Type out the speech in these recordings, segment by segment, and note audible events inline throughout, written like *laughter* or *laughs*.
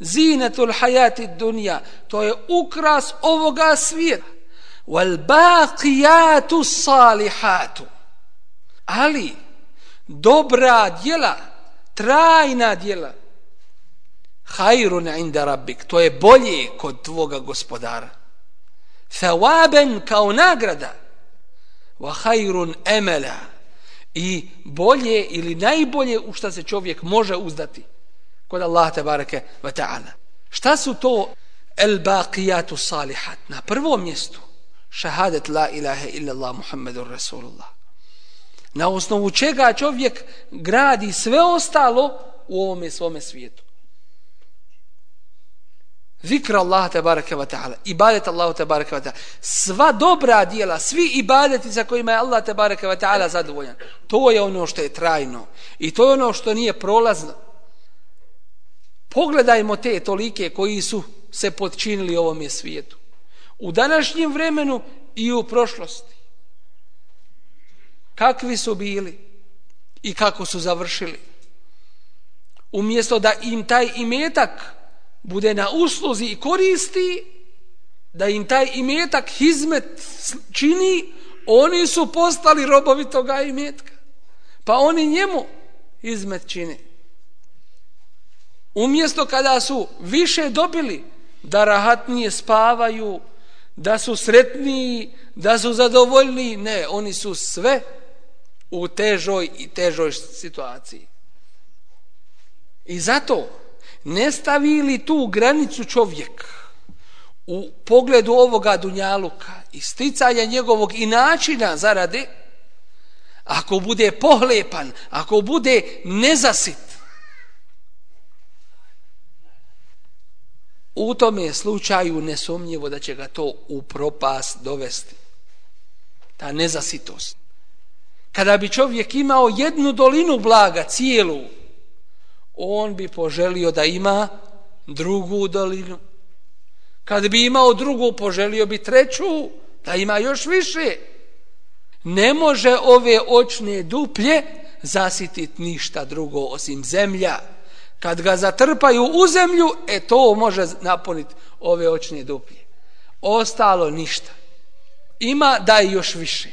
zinetul hajati dunja, to je ukras ovoga svijeta. Wal baqiyatu salihatu. Ali, dobra djela, trajna djela, hajrun inda rabbik, to je bolje kod tvoga gospodara. Thawaben kao nagrada, wa hajrun emela, i bolje ili najbolje u šta se čovjek može uzdati kod Allah te bareke ve taala. Šta su to el baqiyatu salihat? Na prvom mjestu šahadet la ilaha illa Allah Muhammedur Rasulullah. Na osnovu čega čovjek gradi sve ostalo u ovome svome svijetu. Zikra Allah tabaraka wa ta'ala, ibadet Allah tabaraka wa ta'ala, sva dobra dijela, svi ibadeti za kojima je Allah tabaraka wa ta'ala zadovoljan, to je ono što je trajno i to je ono što nije prolazno. Pogledajmo te tolike koji su se podčinili ovom svijetu. U današnjem vremenu i u prošlosti. Kakvi su bili i kako su završili. Umjesto da im taj imetak bude na usluzi i koristi, da im taj imetak hizmet čini, oni su postali robovi toga imetka. Pa oni njemu hizmet čini. Umjesto kada su više dobili, da rahatnije spavaju, da su sretniji, da su zadovoljni, ne, oni su sve u težoj i težoj situaciji. I zato, ne stavi li tu granicu čovjek u pogledu ovoga dunjaluka i sticanja njegovog i načina zarade, ako bude pohlepan, ako bude nezasit, u tome slučaju nesumnjivo da će ga to u propast dovesti. Ta nezasitost. Kada bi čovjek imao jednu dolinu blaga, cijelu, on bi poželio da ima drugu dolinu. Kad bi imao drugu, poželio bi treću, da ima još više. Ne može ove očne duplje zasititi ništa drugo osim zemlja. Kad ga zatrpaju u zemlju, e to može napuniti ove očne duplje. Ostalo ništa. Ima da je još više.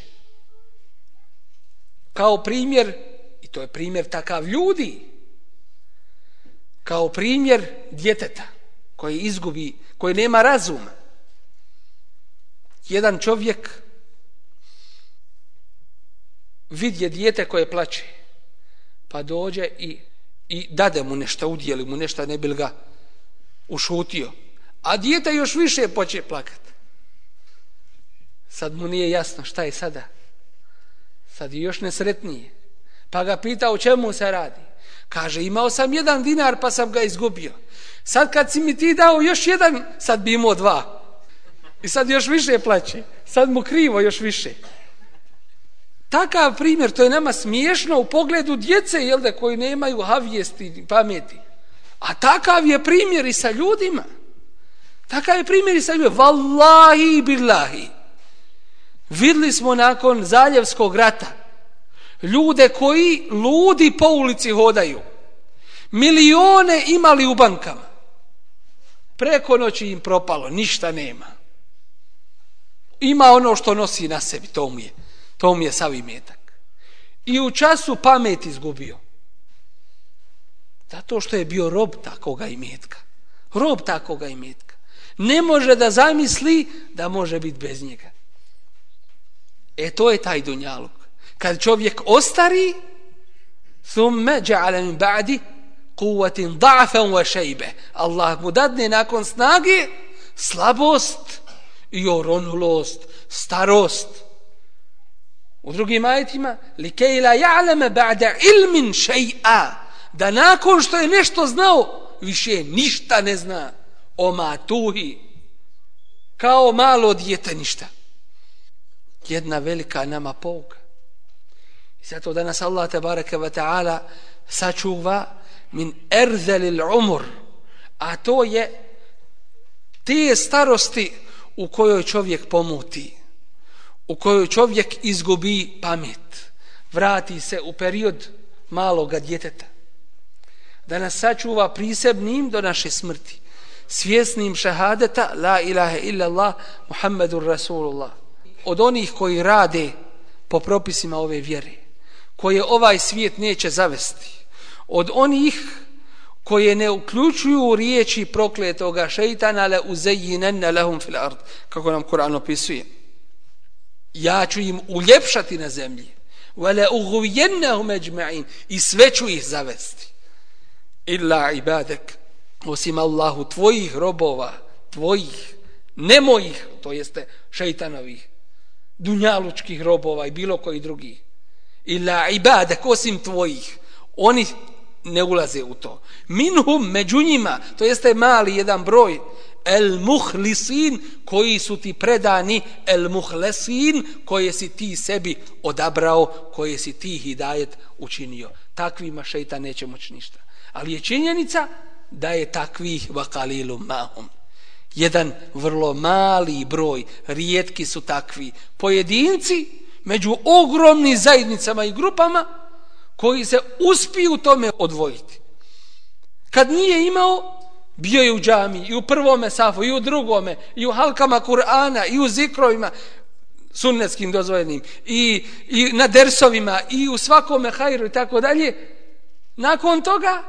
Kao primjer, i to je primjer takav ljudi, kao primjer djeteta koji izgubi, koji nema razuma. Jedan čovjek vidje dijete koje plače, pa dođe i, i dade mu nešto, udjeli mu nešto, ne bil ga ušutio. A dijete još više poče plakat. Sad mu nije jasno šta je sada. Sad je još nesretnije. Pa ga pita o čemu se radi. Kaže, imao sam jedan dinar pa sam ga izgubio. Sad kad si mi ti dao još jedan, sad bi imao dva. I sad još više plaće. Sad mu krivo još više. Takav primjer, to je nama smiješno u pogledu djece, jel da, koji nemaju havijesti pameti. A takav je primjer i sa ljudima. Takav je primjer i sa ljudima. Wallahi billahi. Vidli smo nakon Zaljevskog rata, ljude koji ludi po ulici hodaju. Milione imali u bankama. Preko noći im propalo, ništa nema. Ima ono što nosi na sebi, to mu je. To mu je sav imetak. I u času pamet izgubio. Zato što je bio rob takoga imetka. Rob takoga imetka. Ne može da zamisli da može biti bez njega. E to je taj dunjaluk kad čovjek ostari thumme ja'ala min ba'di kuvatin da'fan wa šejbe. Allah mu dadne nakon snage slabost i oronulost starost u drugim ajetima li la ja'leme ba'da ilmin shay'a da nakon što je nešto znao više ništa ne zna o matuhi kao malo dijete ništa jedna velika nama pouka I zato da nas Allah tabaraka wa ta'ala sačuva min erzelil umur. A to je te starosti u kojoj čovjek pomuti. U kojoj čovjek izgubi pamet. Vrati se u period maloga djeteta. da nas sačuva prisebnim do naše smrti, svjesnim šehadeta, la ilaha illa Allah, Muhammedur Rasulullah. Od onih koji rade po propisima ove vjere, koje ovaj svijet neće zavesti, od onih koje ne uključuju riječi prokletoga šeitana le uzejinenne lehum fil ard, kako nam Kur'an opisuje. Ja ću im uljepšati na zemlji, wala ughwiyannahum ajma'in. I sve ću ih zavesti. Illa ibadak. Osim Allahu, tvojih robova, tvojih, ne mojih, to jeste šejtanovih dunjalučkih robova i bilo koji drugi. Illa ibadak osim tvojih, oni ne ulaze u to. Minhum među njima, to jeste mali jedan broj, el muhlisin, koji su ti predani, el muhlesin, koje si ti sebi odabrao, koje si ti hidajet učinio. Takvima šeitan neće moći ništa. Ali je činjenica da je takvih vakalilu mahum. Jedan vrlo mali broj, rijetki su takvi pojedinci, među ogromnim zajednicama i grupama, koji se uspiju tome odvojiti. Kad nije imao, bio je u džami, i u prvome safu, i u drugome, i u halkama Kur'ana, i u zikrovima, sunnetskim dozvoljenim i, i na dersovima, i u svakome hajru i tako dalje. Nakon toga,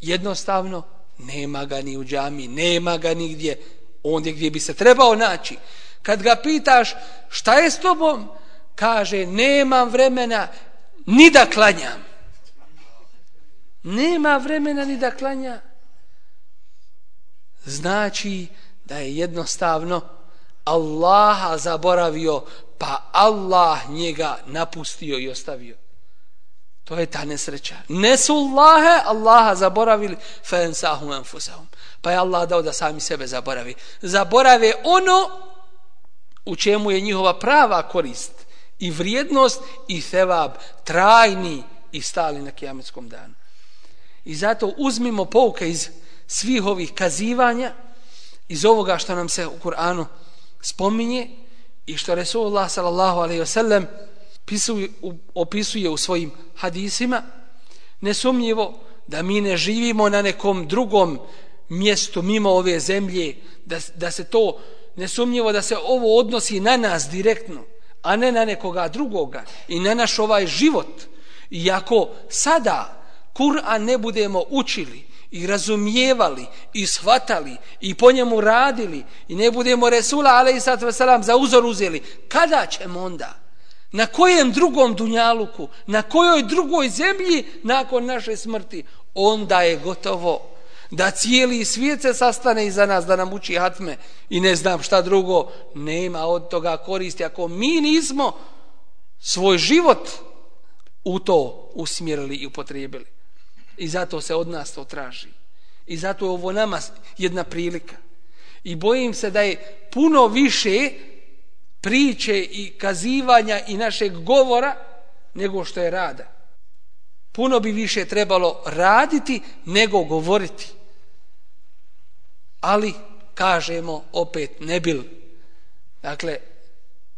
jednostavno, nema ga ni u džami, nema ga nigdje, ondje gdje bi se trebao naći. Kad ga pitaš šta je s tobom, kaže nemam vremena ni da klanjam nema vremena ni da klanja. Znači da je jednostavno Allaha zaboravio pa Allah njega napustio i ostavio. To je ta nesreća. Nesu Allahe Allaha zaboravili. Fensahum enfusahum pa je Allah dao da sami sebe zaboravi. Zaborave ono u čemu je njihova prava korist i vrijednost i sevab trajni i stali na kijametskom danu. I zato uzmimo pouke iz svih ovih kazivanja, iz ovoga što nam se u Kur'anu spominje i što Resulullah sallallahu alaihi wasallam opisuje u svojim hadisima, nesumnjivo da mi ne živimo na nekom drugom mjestu mimo ove zemlje, da, da se to nesumnjivo da se ovo odnosi na nas direktno, a ne na nekoga drugoga i na naš ovaj život. Iako sada Kur'an ne budemo učili i razumijevali i shvatali i po njemu radili i ne budemo Resula a.s. za uzor uzeli, kada ćemo onda? Na kojem drugom dunjaluku? Na kojoj drugoj zemlji nakon naše smrti? Onda je gotovo da cijeli svijet se sastane iza nas da nam uči hatme i ne znam šta drugo nema od toga koristi ako mi nismo svoj život u to usmjerili i upotrijebili i zato se od nas to traži. I zato je ovo nama jedna prilika. I bojim se da je puno više priče i kazivanja i našeg govora nego što je rada. Puno bi više trebalo raditi nego govoriti. Ali kažemo opet ne bil dakle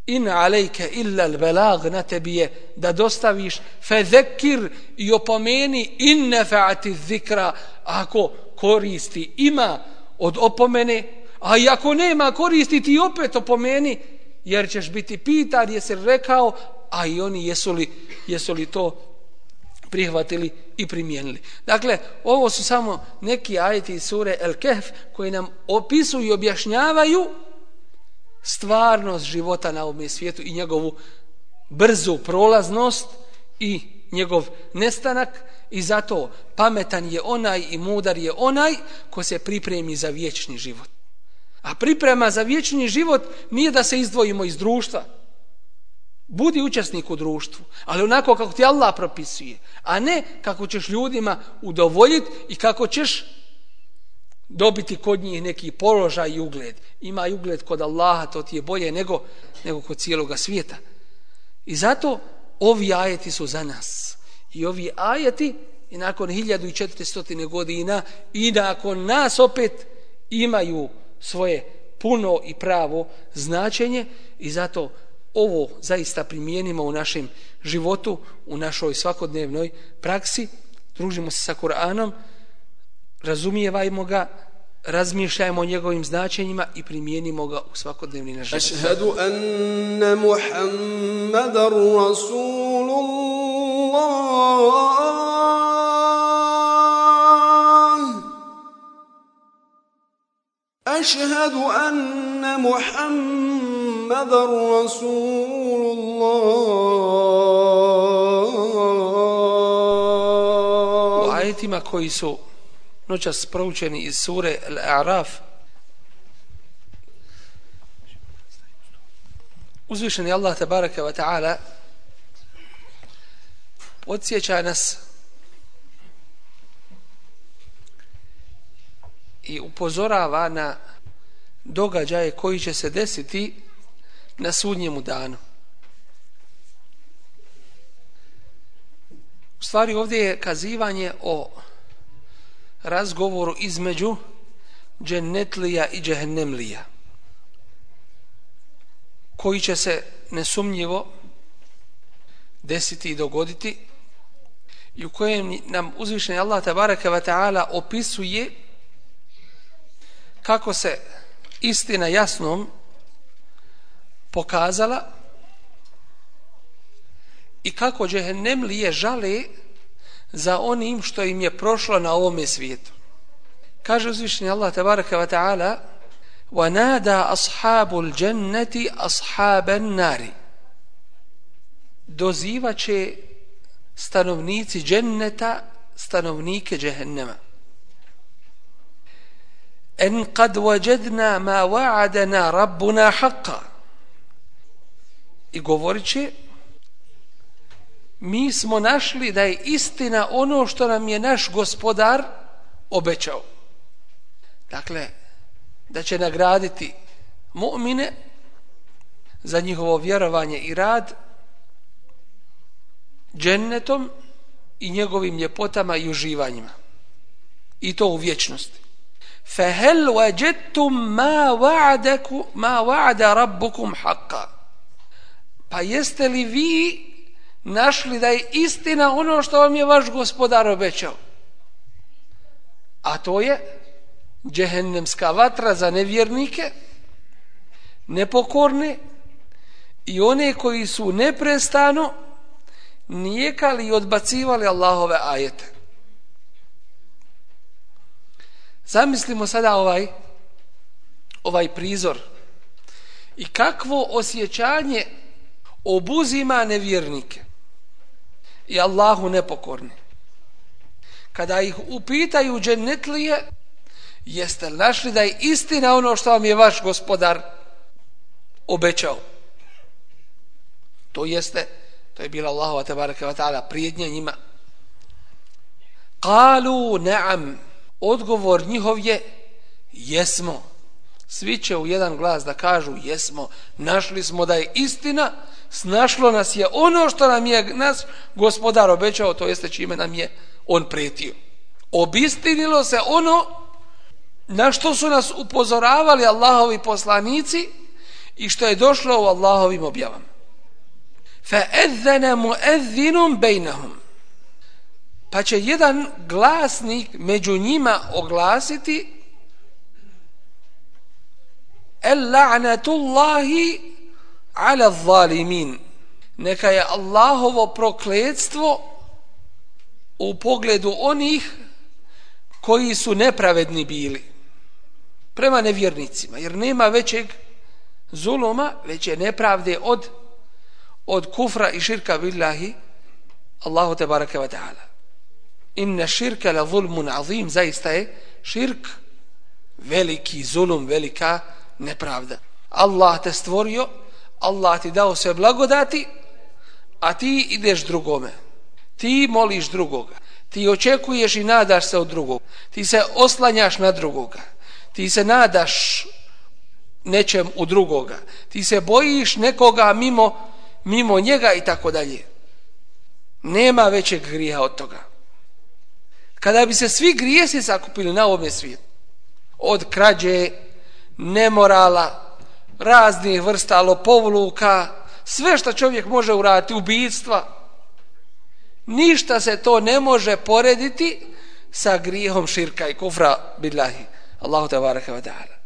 in alejke illa al balag na tebi je da dostaviš fezekir i opomeni in nefa'ati zikra ako koristi ima od opomene a i ako nema koristi ti opet opomeni jer ćeš biti pitan jesi rekao a i oni jesu li, jesu li to prihvatili i primijenili. Dakle, ovo su samo neki ajeti iz sure El Kehf koji nam opisuju i objašnjavaju stvarnost života na ovom svijetu i njegovu brzu prolaznost i njegov nestanak i zato pametan je onaj i mudar je onaj ko se pripremi za vječni život. A priprema za vječni život nije da se izdvojimo iz društva, Budi učesnik u društvu, ali onako kako ti Allah propisuje, a ne kako ćeš ljudima udovoljiti i kako ćeš dobiti kod njih neki položaj i ugled. Ima i ugled kod Allaha, to ti je bolje nego, nego kod cijeloga svijeta. I zato ovi ajeti su za nas. I ovi ajeti i nakon 1400 godina i nakon nas opet imaju svoje puno i pravo značenje i zato ovo zaista primijenimo u našem životu, u našoj svakodnevnoj praksi, družimo se sa Kur'anom, razumijevajmo ga, razmišljajmo o njegovim značenjima i primijenimo ga u svakodnevni na život. Ašhedu anna Muhammadar Rasulullah Ašhedu anna Muhammadar Rasulullah U ajetima koji su noćas proučeni iz sure Al-A'raf uzvišeni Allah tabaraka wa ta'ala podsjeća nas i upozorava na događaje koji će se desiti na sudnjemu danu. U stvari ovdje je kazivanje o razgovoru između džennetlija i džehennemlija koji će se nesumnjivo desiti i dogoditi i u kojem nam uzvišeni Allah tabaraka wa ta'ala opisuje kako se istina jasnom pokazala i kako džehennemlije žale za onim što im je prošlo na ovome svijetu. Kaže uzvišnji Allah tabaraka wa ta'ala وَنَادَا أَصْحَابُ الْجَنَّةِ أَصْحَابَ النَّارِ Dozivaće stanovnici dženneta stanovnike džehennema. En kad wajadna ma wa'adana rabbuna haqqa. I govorit će mi smo našli da je istina ono što nam je naš gospodar obećao. Dakle, da će nagraditi mu'mine za njihovo vjerovanje i rad džennetom i njegovim ljepotama i uživanjima. I to u vječnosti. فَهَلْ وَجَدْتُمْ مَا وَعَدَكُ مَا وَعَدَ رَبُّكُمْ حَقًّا Pa jeste li vi našli da je istina ono što vam je vaš gospodar obećao. A to je džehennemska vatra za nevjernike, nepokorne i one koji su neprestano nijekali i odbacivali Allahove ajete. Zamislimo sada ovaj ovaj prizor i kakvo osjećanje obuzima nevjernike i Allahu nepokorni. Kada ih upitaju dženetlije, jeste našli da je istina ono što vam je vaš gospodar obećao? To jeste, to je bila Allahova tabaraka wa ta'ala prijednja njima. Kalu naam, odgovor njihov je jesmo. Svi će u jedan glas da kažu jesmo, našli smo da je istina, snašlo nas je ono što nam je nas gospodar obećao, to jeste čime nam je on pretio. Obistinilo se ono na što su nas upozoravali Allahovi poslanici i što je došlo u Allahovim objavama. Fa edzene mu bejnahum. Pa će jedan glasnik među njima oglasiti El la'natullahi ala zalimin. Neka je Allahovo prokledstvo u pogledu onih koji su nepravedni bili prema nevjernicima jer nema većeg zuluma veće nepravde od od kufra i širka billahi Allahu te baraka ve ta'ala. Inna širka la zulmun azim zaista je širk veliki zulum velika nepravda. Allah te stvorio Allah ti dao sve blagodati, a ti ideš drugome. Ti moliš drugoga. Ti očekuješ i nadaš se od drugog. Ti se oslanjaš na drugoga. Ti se nadaš nečem u drugoga. Ti se bojiš nekoga mimo, mimo njega i tako dalje. Nema većeg grija od toga. Kada bi se svi grijesi sakupili na ovom svijetu, od krađe, nemorala, raznih vrsta lopovluka, sve što čovjek može uraditi, ubijstva, ništa se to ne može porediti sa grijehom širka i kufra billahi. Allahu te baraka wa ta'ala.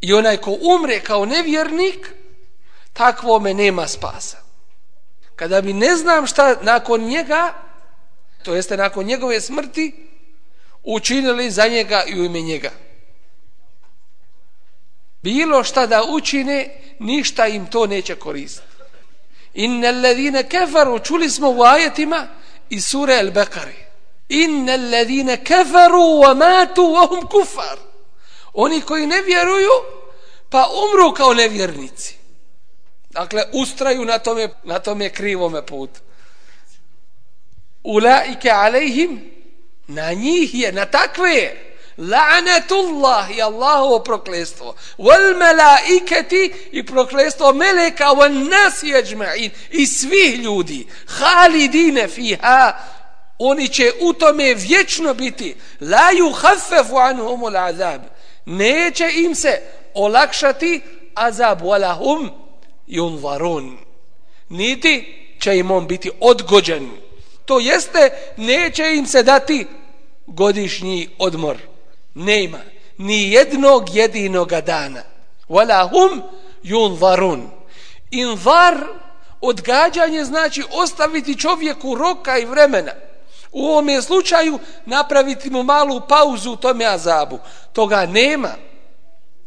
I onaj ko umre kao nevjernik, takvome nema spasa. Kada mi ne znam šta nakon njega, to jeste nakon njegove smrti, učinili za njega i u ime njega. Bilo šta da učine, ništa im to neće koristiti. Inne alladhina kefaru, čuli smo u ajetima iz sure Al-Bekari. Inne alladhina kefaru wa matu wa hum kufar. Oni koji ne vjeruju, pa umru kao nevjernici. Dakle, ustraju na tome, na tome krivome putu. Ulaike alejhim, na njih je, na takve je, la'natullah i Allahovo proklestvo. Wal malaikati i proklestvo meleka wal nas yajma'in i svih ljudi. Khalidine fiha. Oni će u tome vječno biti. La yukhaffafu anhum al azab. Neće im se olakšati azab. Wala hum yunzarun. Niti će im on biti odgođen. To jeste neće im se dati godišnji odmor nema ni jednog jedinoga dana. Wala hum yunzarun. Inzar odgađanje znači ostaviti čovjeku roka i vremena. U ovom slučaju napraviti mu malu pauzu u tome azabu. Toga nema.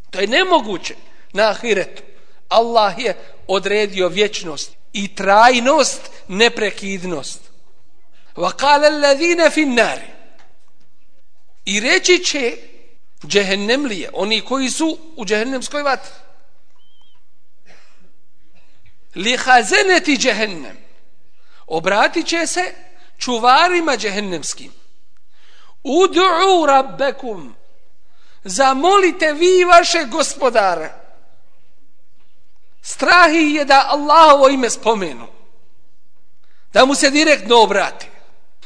To je nemoguće na ahiretu. Allah je odredio vječnost i trajnost, neprekidnost. Wa qala alladhina fi an-nar I reći će džehennemlije, oni koji su u džehennemskoj vatri. Li hazeneti džehennem. Obratit će se čuvarima džehennemskim. Udu'u rabbekum. Zamolite vi vaše gospodara. Strahi je da Allahovo ime spomenu. Da mu se direktno obrati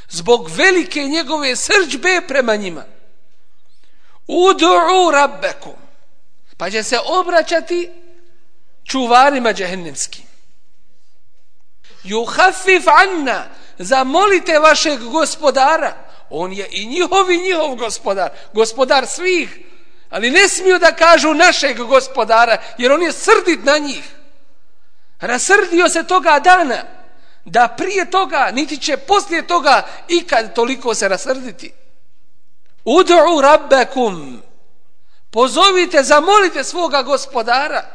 zbog velike njegove srđbe prema njima. Udu'u rabbekum. Pa će se obraćati čuvarima džehennemskim. Juhafif anna. Zamolite vašeg gospodara. On je i njihov i njihov gospodar. Gospodar svih. Ali ne smiju da kažu našeg gospodara, jer on je srdit na njih. Rasrdio se toga dana da prije toga, niti će poslije toga ikad toliko se rasrditi. Udu'u rabbekum. Pozovite, zamolite svoga gospodara.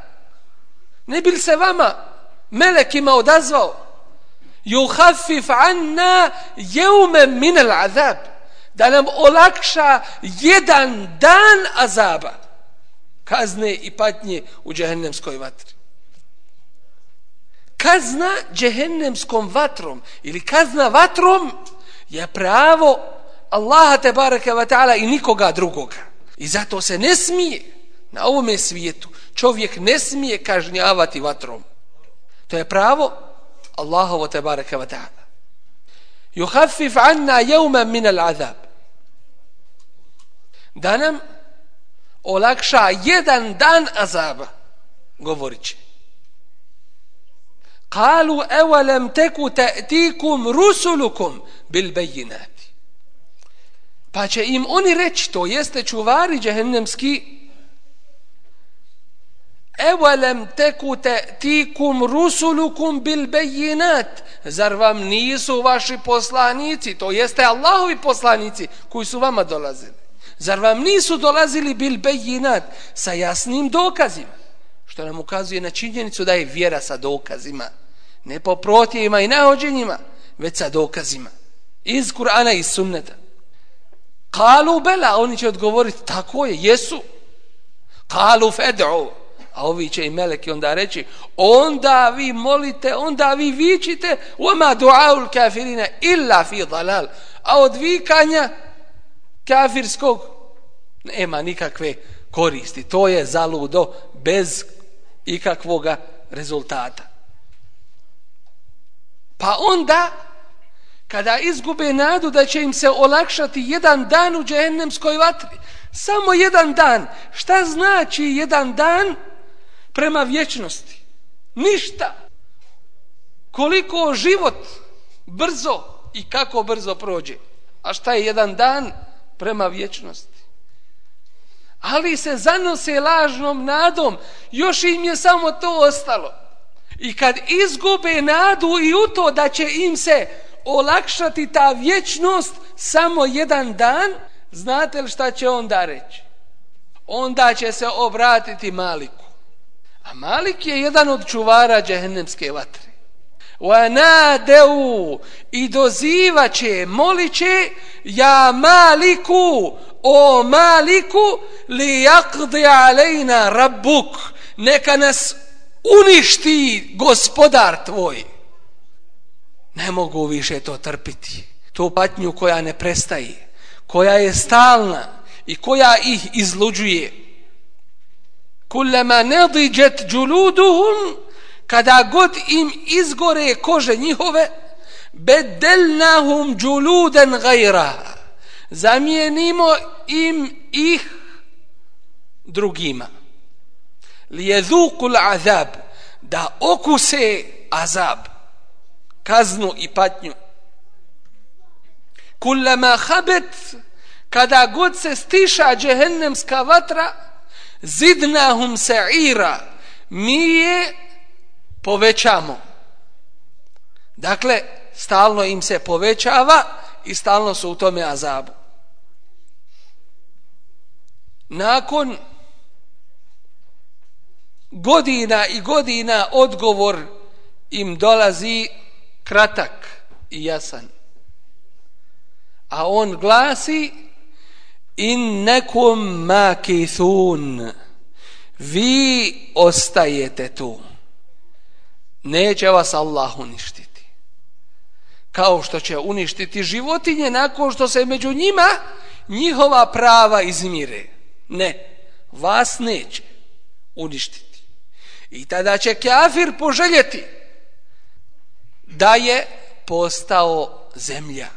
Ne bil se vama melekima odazvao. Juhafif anna jeume minel azab. Da nam olakša jedan dan azaba. Kazne i patnje u džehennemskoj vatri kazna džehennemskom vatrom ili kazna vatrom je pravo Allaha te baraka wa ta'ala i nikoga drugoga. I zato se ne smije na ovome svijetu čovjek ne smije kažnjavati vatrom. To je pravo Allahovo te baraka wa ta'ala. Juhafif anna jevma min al azab. Da nam olakša jedan dan azaba, govorit će. Kalu evalem teku te'tikum rusulukum bil bejinati. Pa će im oni reći, to jeste čuvari džehennemski, evalem teku te'tikum rusulukum bil bejinat. Zar vam nisu vaši poslanici, to jeste Allahovi poslanici koji su vama dolazili. Zar vam nisu dolazili bil bejinat sa jasnim dokazima? Što nam ukazuje na činjenicu da je vjera sa dokazima ne po protjevima i nahođenjima, već sa dokazima. Iz Kur'ana i sunneta. Kalu bela, oni će odgovoriti, tako je, jesu. Kalu fed'u, a ovi će i meleki onda reći, onda vi molite, onda vi vičite, oma du'aul kafirina illa fi dalal. A od vikanja kafirskog nema nikakve koristi. To je zaludo bez ikakvoga rezultata. Pa onda, kada izgube nadu da će im se olakšati jedan dan u džehennemskoj vatri, samo jedan dan, šta znači jedan dan prema vječnosti? Ništa. Koliko život Brzo i kako brzo prođe. A šta je jedan dan prema vječnosti? Ali se zanose lažnom nadom, još im je samo to ostalo. I kad izgube nadu i u to da će im se olakšati ta vječnost samo jedan dan, znate li šta će onda reći? Onda će se obratiti Maliku. A Malik je jedan od čuvara džehennemske vatre. وَنَادَوْ I dozivaće, moliće, ja Maliku, o Maliku, li yakdi alejna rabbuk, neka nas uništi gospodar tvoj. Ne mogu više to trpiti. Tu patnju koja ne prestaje, koja je stalna i koja ih izluđuje. Kullama nadijat džuluduhum, kada god im izgore kože njihove, bedelnahum džuluden gajra. Zamijenimo im ih drugima. Lijedhukul azab, da okuse azab, kaznu i patnju. Kullama habet, kada god se stiša džehennemska vatra, zidnahum sa'ira, mi je povećamo. Dakle, stalno im se povećava i stalno su u tome azabu. Nakon godina i godina odgovor im dolazi kratak i jasan. A on glasi in makithun vi ostajete tu neće vas Allah uništiti. Kao što će uništiti životinje nakon što se među njima njihova prava izmire. Ne, vas neće uništiti. I tada će kafir poželjeti da je postao zemlja.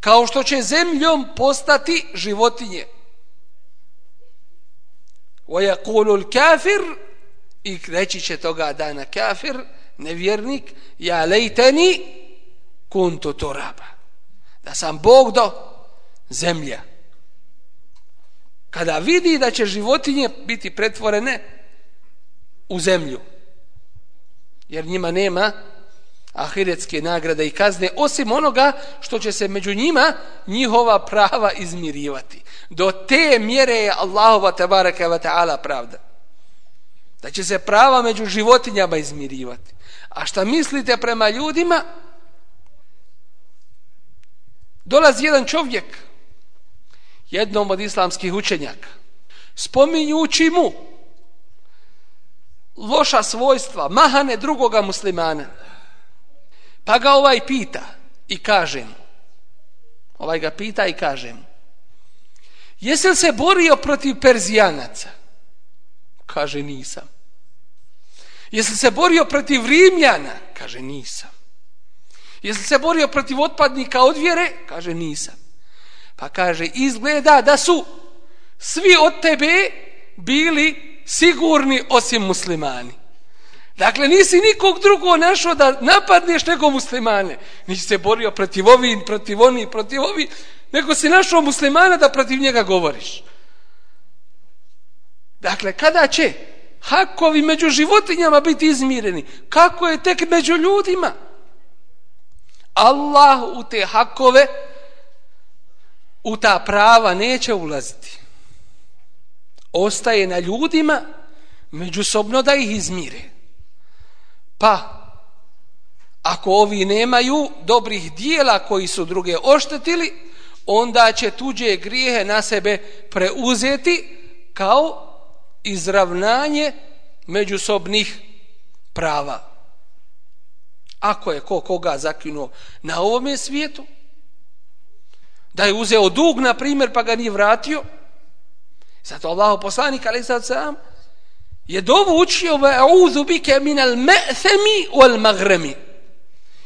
Kao što će zemljom postati životinje. وَيَقُولُ الْكَافِرُ i reći će toga dana kafir, nevjernik, ja lejteni kuntu turaba. Da sam Bog do zemlja. Kada vidi da će životinje biti pretvorene u zemlju, jer njima nema ahiretske nagrade i kazne, osim onoga što će se među njima njihova prava izmirivati. Do te mjere je Allahova tabaraka wa ta'ala pravda da će se prava među životinjama izmirivati. A šta mislite prema ljudima? Dolazi jedan čovjek, jednom od islamskih učenjaka, spominjući mu loša svojstva, mahane drugoga muslimana. Pa ga ovaj pita i kaže mu, ovaj ga pita i kaže mu, jesi li se borio protiv Perzijanaca? Kaže, nisam. Jesi se borio protiv Rimljana? Kaže, nisam. Jesi se borio protiv otpadnika od vjere? Kaže, nisam. Pa kaže, izgleda da su svi od tebe bili sigurni osim muslimani. Dakle, nisi nikog drugog našao da napadneš nego muslimane. Nisi se borio protiv ovi, protiv oni, protiv ovi, nego si našao muslimana da protiv njega govoriš. Dakle, kada će hakovi među životinjama biti izmireni? Kako je tek među ljudima? Allah u te hakove, u ta prava neće ulaziti. Ostaje na ljudima međusobno da ih izmire. Pa, ako ovi nemaju dobrih dijela koji su druge oštetili, onda će tuđe grijehe na sebe preuzeti kao izravnanje međusobnih prava. Ako je ko koga zakinuo na ovom svijetu, da je uzeo dug, na primjer, pa ga nije vratio, zato Allah poslanik, ali sad sam, je dovu učio ve auzu bike minal me'themi u magremi.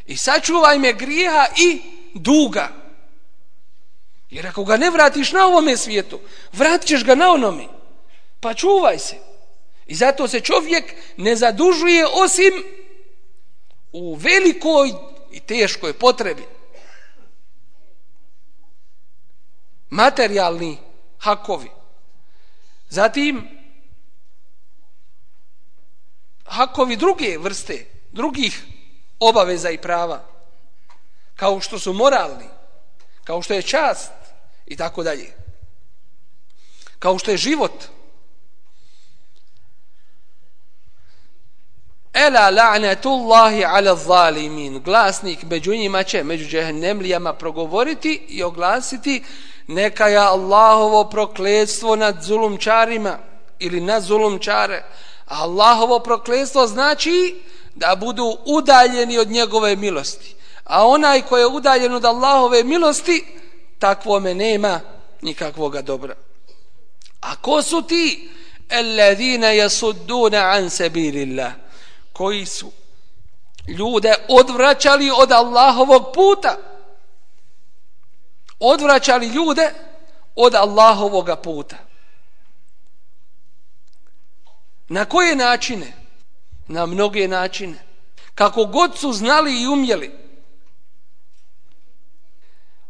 I sačuvaj me grijeha i duga. Jer ako ga ne vratiš na ovome svijetu, vratit ga na onome. Pa čuvaj se. I zato se čovjek ne zadužuje osim u velikoj i teškoj potrebi. Materijalni hakovi. Zatim, hakovi druge vrste, drugih obaveza i prava, kao što su moralni, kao što je čast i tako dalje. Kao što je život. Ela la'natullahi ala zalimin. Glasnik među njima će, među džehennemlijama progovoriti i oglasiti neka je Allahovo prokledstvo nad zulumčarima ili nad zulumčare. Allahovo prokledstvo znači da budu udaljeni od njegove milosti. A onaj ko je udaljen od Allahove milosti, takvome nema nikakvoga dobra. A ko su ti? Alladine yasudduna an sabilillah. Koji su ljude odvraćali od Allahovog puta Odvraćali ljude od Allahovog puta. Na koje načine? Na mnoge načine. Kako god su znali i umjeli.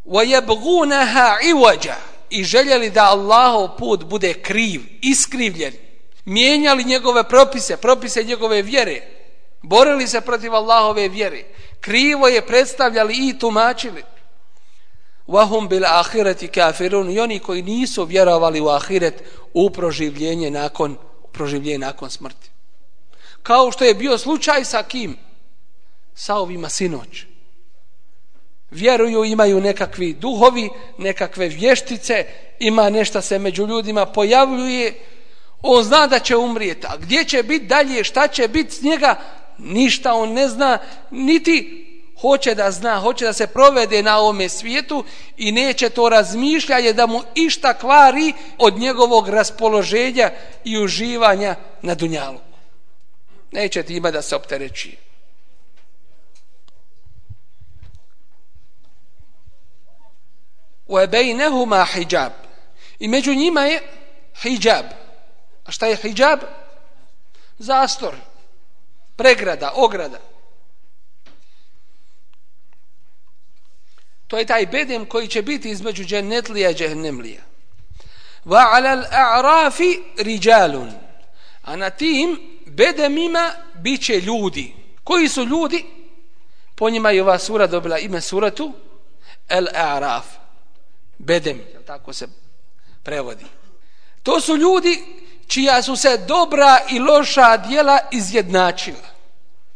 وَيَبْغُونَهَا عِوَجَ I željeli da Allahov put bude kriv, iskrivljen. Mijenjali njegove propise, propise njegove vjere. Borili se protiv Allahove vjere. Krivo je predstavljali i tumačili. وهم bil ahireti kafirun i oni koji nisu vjerovali u ahiret u proživljenje nakon proživljenje nakon smrti. Kao što je bio slučaj sa kim? Sa ovima sinoć. Vjeruju, imaju nekakvi duhovi, nekakve vještice, ima nešto se među ljudima pojavljuje. On zna da će umrijeti, a gdje će biti dalje, šta će biti s njega, ništa on ne zna, niti hoće da zna, hoće da se provede na ovome svijetu i neće to razmišljanje da mu išta kvari od njegovog raspoloženja i uživanja na dunjalu. Neće ti ima da se optereći. وَبَيْنَهُمَا hijab. I među njima je hijab. A šta je hijab? Zastor, pregrada, ograda. To je taj bedem koji će biti između džennetlija i džehennemlija. Va alal a'rafi rijalun. A na tim bedemima bit će ljudi. Koji su ljudi? Po njima je ova sura dobila ime suratu El A'raf. Bedem, tako se prevodi. To su ljudi čija su se dobra i loša dijela izjednačila.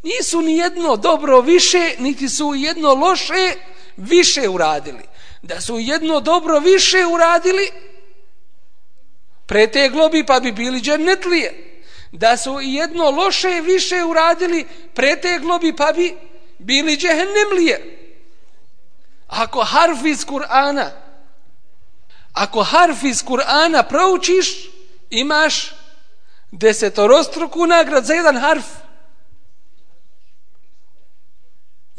Nisu ni jedno dobro više, niti su jedno loše više uradili, da su jedno dobro više uradili, preteglo bi pa bi bili džernetlije. Da su jedno loše više uradili, preteglo bi pa bi bili džehennemlije. Ako harf iz Kur'ana, ako harf iz Kur'ana proučiš, imaš desetorostruku nagrad za jedan harf.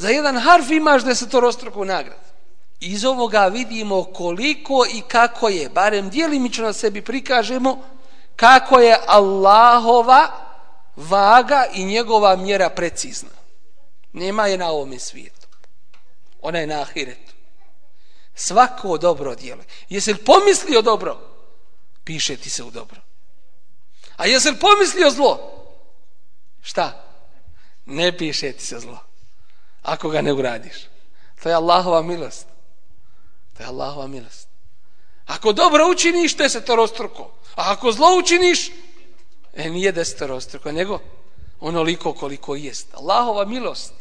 Za jedan harf imaš desetorostruku nagradu. Iz ovoga vidimo koliko i kako je, barem dijelimično na sebi prikažemo, kako je Allahova vaga i njegova mjera precizna. Nema je na ovome svijetu. Ona je na ahiretu. Svako dobro dijelo. Jesi li pomislio dobro? Piše ti se u dobro. A jesi li pomislio zlo? Šta? Ne piše ti se zlo ako ga ne uradiš. To je Allahova milost. To je Allahova milost. Ako dobro učiniš, to je se to. A ako zlo učiniš, e, nije desetorostruko, nego onoliko koliko jest. Allahova milost.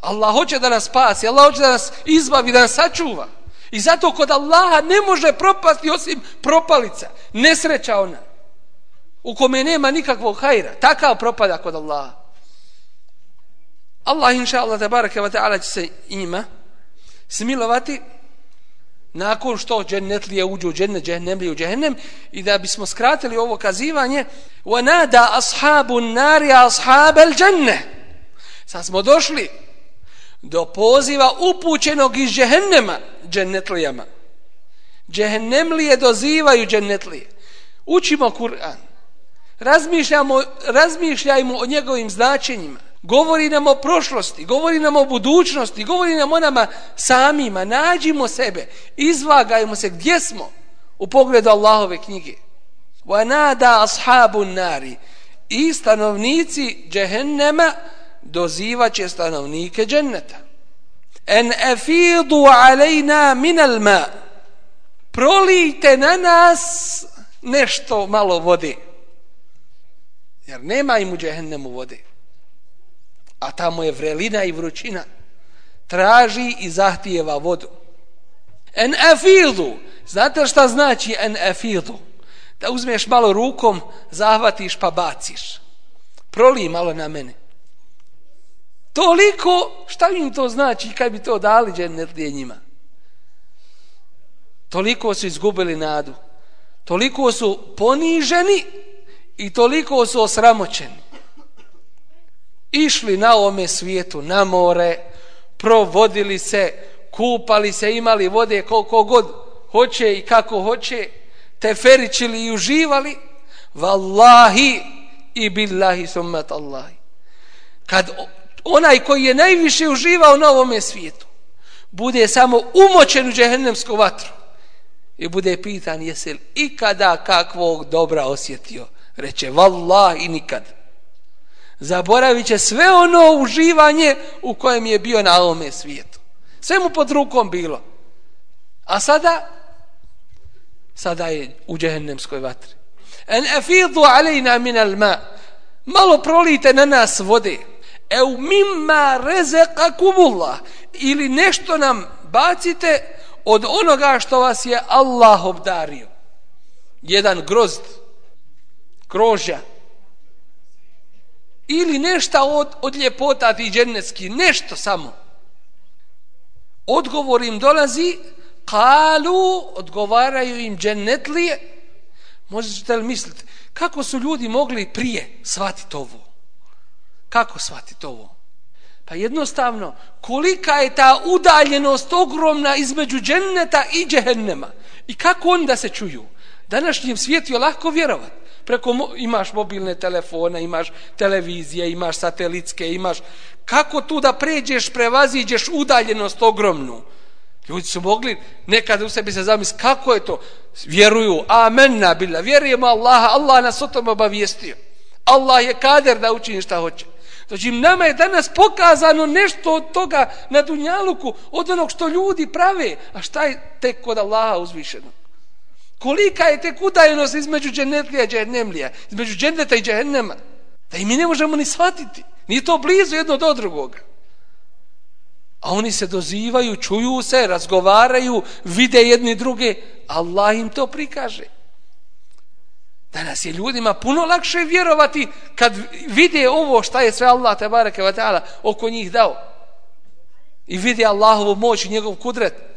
Allah hoće da nas spasi, Allah hoće da nas izbavi, da nas sačuva. I zato kod Allaha ne može propasti osim propalica. Nesreća ona. U kome nema nikakvog hajra. Takav propada kod Allaha. Allah inša Allah tabaraka wa ta'ala će se ima smilovati nakon što džennetlije uđu u džennet, džennemlije u džennem i da bismo skratili ovo kazivanje wa nada النَّارِ أَصْحَابَ الْجَنَّةِ sad smo došli do poziva upućenog iz džehennema džennetlijama. Džehennemlije dozivaju džennetlije. Učimo Kur'an. Razmišljamo, razmišljajmo o njegovim značenjima govori nam o prošlosti, govori nam o budućnosti, govori nam o nama samima. Nađimo sebe, izvagajmo se gdje smo u pogledu Allahove knjige. وَنَادَا أَصْحَابُ النَّارِ I stanovnici džehennema dozivaće stanovnike dženneta. En efidu alejna minal ma. Prolijte na nas nešto malo vode. Jer nema im u džehennemu vode. A tamo je vrelina i vrućina. Traži i zahtijeva vodu. En efidu. Znate šta znači en efidu? Da uzmeš malo rukom, zahvatiš pa baciš. Proli malo na mene. Toliko, šta im to znači kad bi to dali džennetlije njima? Toliko su izgubili nadu. Toliko su poniženi i toliko su osramoćeni. Išli na ovome svijetu, na more, provodili se, kupali se, imali vode koliko god hoće i kako hoće, teferičili i uživali, vallahi i billahi summat Allahi. Kad onaj koji je najviše uživao na ovome svijetu, bude samo umočen u džehennemsku vatru i bude pitan jesi li ikada kakvog dobra osjetio, reče vallahi nikad. Zaboravit će sve ono uživanje u kojem je bio na ovome svijetu. Sve mu pod rukom bilo. A sada, sada je u džehennemskoj vatri. En efidu alejna min alma. Malo prolite na nas vode eu mimma rezeqakumullah. ili nešto nam bacite od onoga što vas je Allah obdario jedan grozd krožja ili nešto od, od ljepota ti džennetski, nešto samo odgovor im dolazi kalu odgovaraju im džennetlije, možete li misliti kako su ljudi mogli prije shvatiti ovo Kako shvatiti ovo? Pa jednostavno, kolika je ta udaljenost ogromna između dženneta i džehennema? I kako oni da se čuju? Današnjem svijetu je lahko vjerovati. Preko mo imaš mobilne telefone, imaš televizije, imaš satelitske, imaš... Kako tu da pređeš, prevaziđeš udaljenost ogromnu? Ljudi su mogli nekad u sebi se zamisli kako je to? Vjeruju, amen nabila, vjerujemo Allaha, Allah nas o tom obavijestio. Allah je kader da učini šta hoće. Znači, nama je danas pokazano nešto od toga na Dunjaluku, od onog što ljudi prave. A šta je tek kod Allaha uzvišeno? Kolika je tek udaljenost između dženetlija i dženemlija, između dženeta i džennema? Da i mi ne možemo ni shvatiti. Nije to blizu jedno do drugoga. A oni se dozivaju, čuju se, razgovaraju, vide jedni druge. Allah im to prikaže. Danas je ljudima puno lakše vjerovati kad vide ovo šta je sve Allah te bareke taala oko njih dao. I vide Allahovu moć i njegov kudret.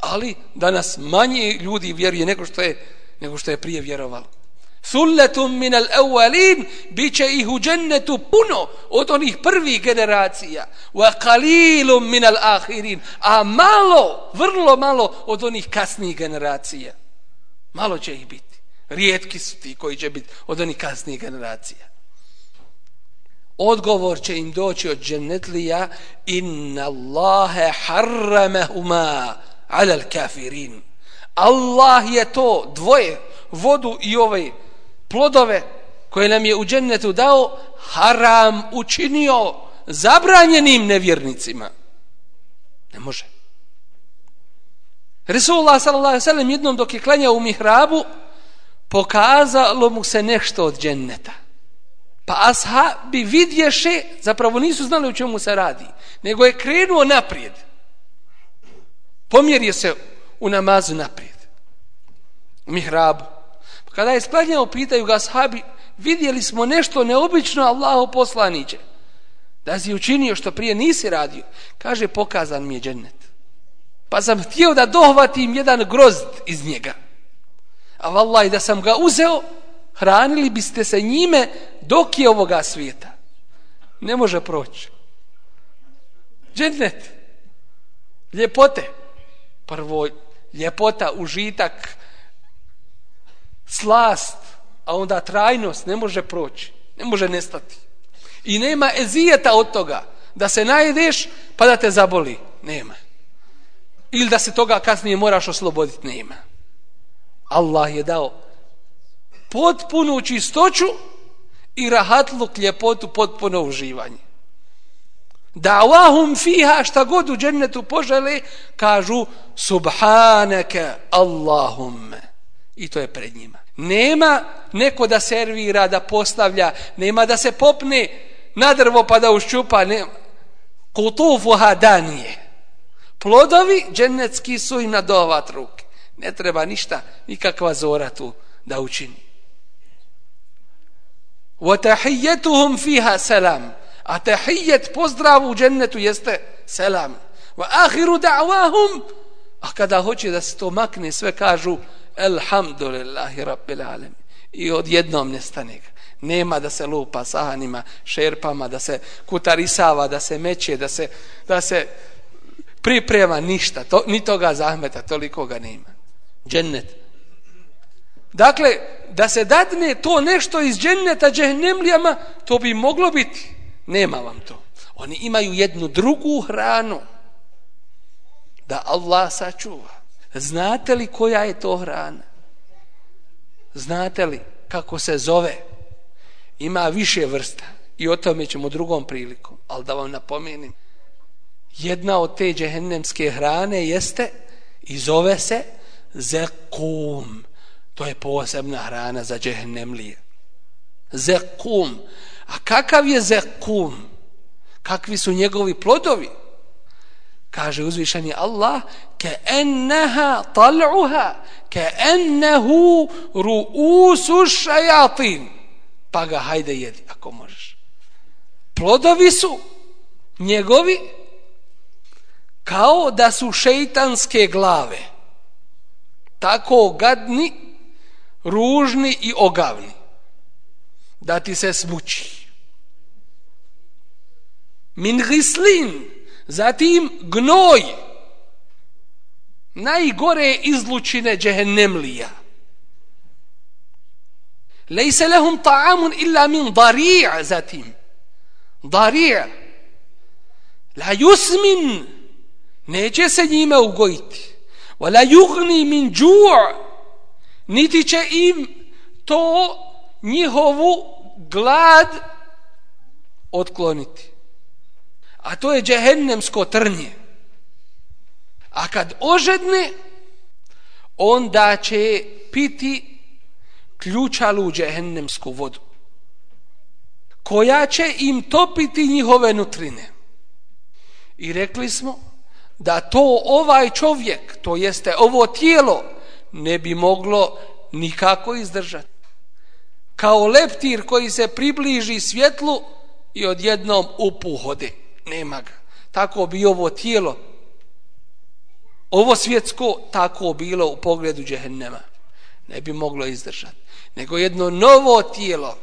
Ali danas manje ljudi vjeruje nego što je nego što je prije vjerovalo. Sulletum min al-awwalin biće ih u džennetu puno od onih prvih generacija. Wa qalilum min al-akhirin. A malo, vrlo malo od onih kasnijih generacija. Malo će ih biti rijetki su ti koji će biti od onih kasnijih generacija. Odgovor će im doći od džennetlija inna Allahe harramehuma ala kafirin. Allah je to dvoje, vodu i ove plodove koje nam je u džennetu dao, haram učinio zabranjenim nevjernicima. Ne može. Resulullah sallallahu alejhi ve sellem jednom dok je klanjao u mihrabu, pokazalo mu se nešto od dženneta. Pa ashabi vidješe, zapravo nisu znali u čemu se radi, nego je krenuo naprijed. Pomjerio se u namazu naprijed. U mihrabu. Pa kada je sklanjao, pitaju ga sahabi, vidjeli smo nešto neobično Allaho poslaniće. Da si učinio što prije nisi radio. Kaže, pokazan mi je džennet. Pa sam htio da dohvatim jedan grozd iz njega a vallaj da sam ga uzeo, hranili biste se njime dok je ovoga svijeta. Ne može proći. Džennet. Ljepote. Prvo, ljepota, užitak, slast, a onda trajnost ne može proći. Ne može nestati. I nema ezijeta od toga da se najedeš pa da te zaboli. Nema. Ili da se toga kasnije moraš osloboditi. Nema. Allah je dao potpunu čistoću i rahatluk ljepotu potpuno uživanje Da'wahum fiha šta god u džennetu požele kažu subhanaka Allahumme i to je pred njima. Nema neko da servira, da postavlja, nema da se popne na drvo pa da uščupa, nema. Kutufu hadanije. Plodovi džennetski su im na dovat ruke. Ne treba ništa, nikakva zora tu da učini. وَتَحِيَّتُهُمْ فِيهَا سَلَامٌ A tahijet pozdravu u džennetu jeste selam. Wa ahiru da'wahum. A kada hoće da se to makne, sve kažu Elhamdulillahi rabbil alamin. I odjednom nestane ga. Nema da se lupa sahanima, šerpama, da se kutarisava, da se meće, da se, da se priprema ništa. To, ni toga zahmeta, toliko ga nema. Džennet. Dakle, da se dadne to nešto iz dženneta džehnemlijama, to bi moglo biti. Nema vam to. Oni imaju jednu drugu hranu da Allah sačuva. Znate li koja je to hrana? Znate li kako se zove? Ima više vrsta i o tome ćemo drugom prilikom. Ali da vam napomenim, jedna od te džehennemske hrane jeste i zove se zekum. To je posebna hrana za džehennemlije. Zekum. A kakav je zekum? Kakvi su njegovi plodovi? Kaže uzvišeni Allah, ke enneha tal'uha, ke ennehu ru'usu šajatin. Pa ga hajde jedi, ako možeš. Plodovi su njegovi kao da su šeitanske glave. Tako gadni, ružni i ogavni. Da ti se smuči min gislin, zatim gnoj, najgore izlučine džehennemlija. Lejse lehum ta'amun illa min dari'a zatim. Dari'a. La yusmin. Neće se njime ugojiti. Wala yugni min džu'a. Niti će im to njihovu glad otkloniti a to je džehennemsko trnje. A kad ožedne, onda će piti ključalu džehennemsku vodu, koja će im topiti njihove nutrine. I rekli smo da to ovaj čovjek, to jeste ovo tijelo, ne bi moglo nikako izdržati. Kao leptir koji se približi svjetlu i odjednom upuhode nema ga. Tako bi ovo tijelo, ovo svjetsko, tako bilo u pogledu džehennema. Ne bi moglo izdržati. Nego jedno novo tijelo,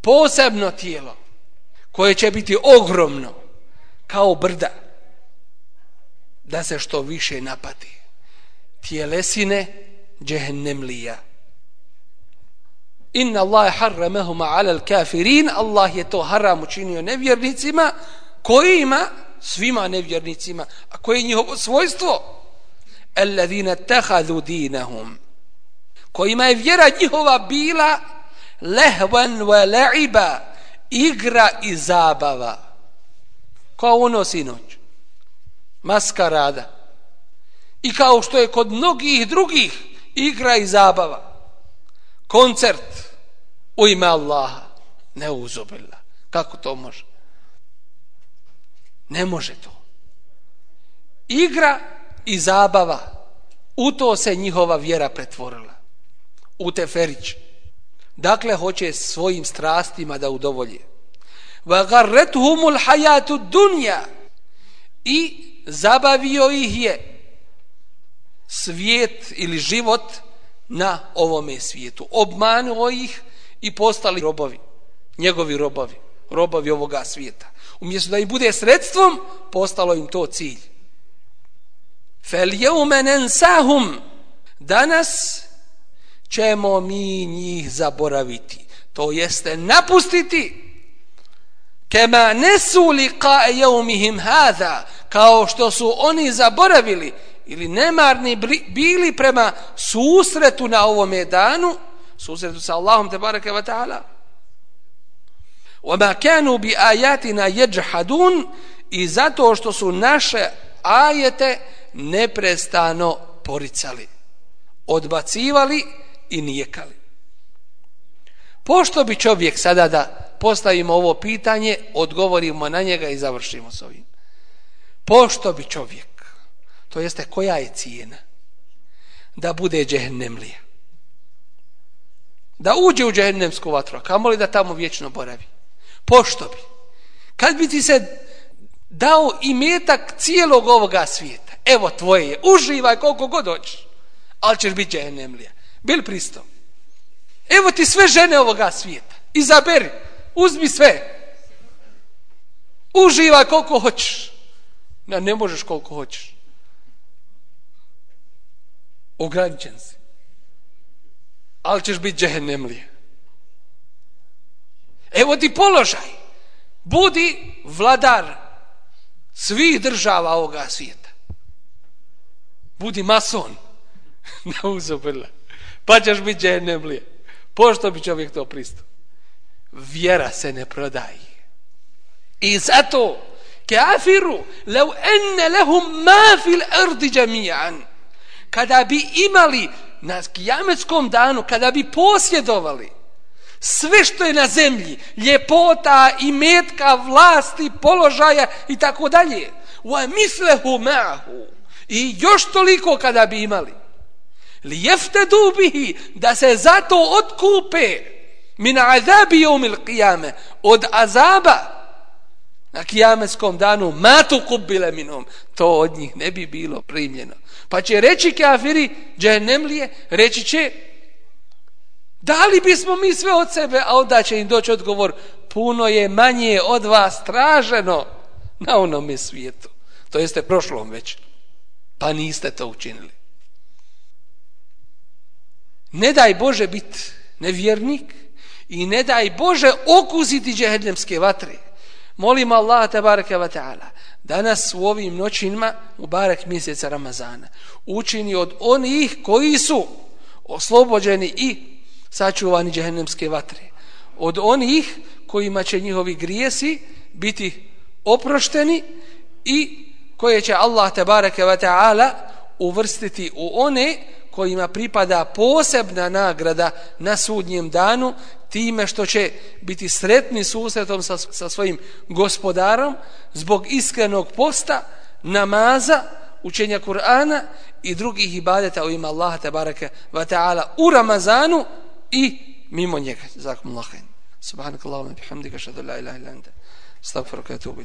posebno tijelo, koje će biti ogromno, kao brda, da se što više napati. Tijelesine džehennemlija. Inna Allah harramahuma alal kafirin, Allah je to haram učinio nevjernicima, kojima svima nevjernicima. A koje je njihovo svojstvo? Alladhina takhadhu dinahum. Kojima je vjera njihova bila lehvan wa la'iba igra i zabava. Kao ono sinoć. Maskarada i kao što je kod mnogih drugih igra i zabava. Koncert u ime Allaha. Ne uzubila kako to može? Ne može to. Igra i zabava, u to se njihova vjera pretvorila. U teferić. Dakle, hoće svojim strastima da udovolje. وَغَرَّتْهُمُ الْحَيَاتُ dunja I zabavio ih je svijet ili život na ovome svijetu. Obmanuo ih i postali robovi. Njegovi robovi. Robovi ovoga svijeta umjesto da im bude sredstvom, postalo im to cilj. Fel jeume nensahum, danas ćemo mi njih zaboraviti. To jeste napustiti kema nesu li ka jeumihim hada, kao što su oni zaboravili ili nemarni bili prema susretu na ovome danu, susretu sa Allahom te baraka wa ta'ala, وما كانوا بآياتنا يجحدون i zato što su naše ajete neprestano poricali, odbacivali i nijekali. Pošto bi čovjek sada da postavimo ovo pitanje, odgovorimo na njega i završimo s ovim. Pošto bi čovjek, to jeste koja je cijena, da bude džehennemlija, da uđe u džehennemsku vatru, kamo li da tamo vječno boravi? Pošto bi? Kad bi ti se dao i metak cijelog ovoga svijeta, evo tvoje je, uživaj koliko god hoćeš, ali ćeš biti džehennemlija. Bil pristo? Evo ti sve žene ovoga svijeta, izaberi, uzmi sve. Uživaj koliko hoćeš. Ne, ne možeš koliko hoćeš. Ograničen si. Ali ćeš biti džehennemlija. Evo ti položaj. Budi vladar svih država ovoga svijeta. Budi mason. *laughs* Na uzobrla. Pa ćeš biti džehennemlija. Pošto bi čovjek to pristao? Vjera se ne prodaje. I zato kafiru lau enne lehum ma fil ardi džamijan kada bi imali na kijametskom danu, kada bi posjedovali sve što je na zemlji, ljepota i metka, vlasti, položaja i tako dalje, wa mislehu ma'hu i još toliko kada bi imali, li jefte dubihi da se zato otkupe. Min azabi umil qiyame od azaba na kijameskom danu. Matu kubile minom. To od njih ne bi bilo primljeno. Pa će reći kafiri džehennemlije reći će da li bismo mi sve od sebe a onda će im doći odgovor puno je manje od vas traženo na onome svijetu. To jeste prošlom već. Pa niste to učinili. Ne daj Bože biti nevjernik i ne daj Bože okuziti džehennemske vatre. Molim Allah tabaraka wa ta'ala da nas u ovim noćima u barek mjeseca Ramazana učini od onih koji su oslobođeni i sačuvani džehennemske vatre. Od onih kojima će njihovi grijesi biti oprošteni i koje će Allah tabareke wa ta'ala uvrstiti u one kojima pripada posebna nagrada na sudnjem danu time što će biti sretni susretom sa, sa svojim gospodarom zbog iskrenog posta, namaza, učenja Kur'ana i drugih ibadeta u ima Allaha tabaraka wa ta'ala u Ramazanu i mimo njega. Zakum lahen. Subhanak Allahumma bihamdika shadu la ilaha illa anta. Astaghfiruka wa atubu.